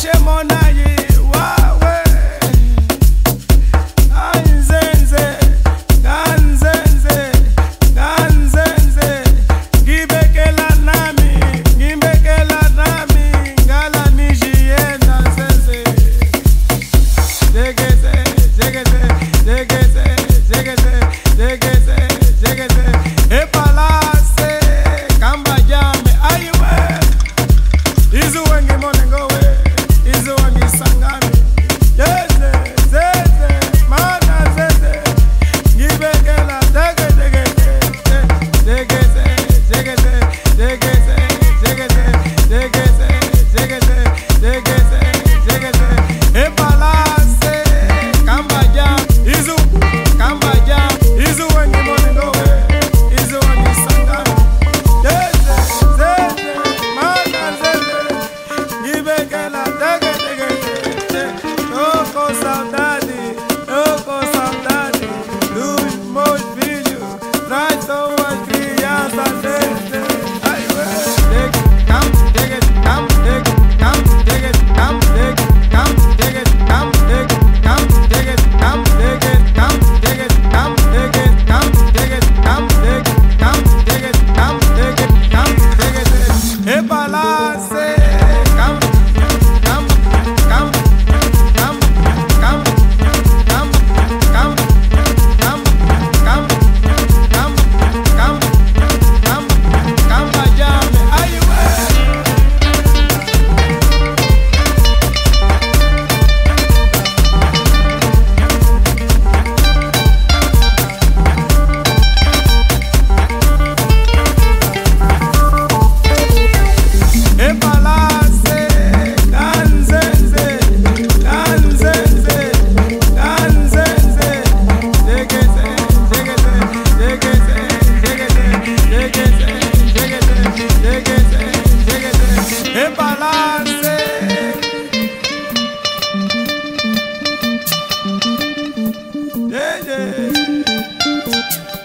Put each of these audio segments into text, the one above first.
Shemona.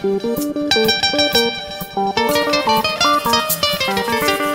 Thank you.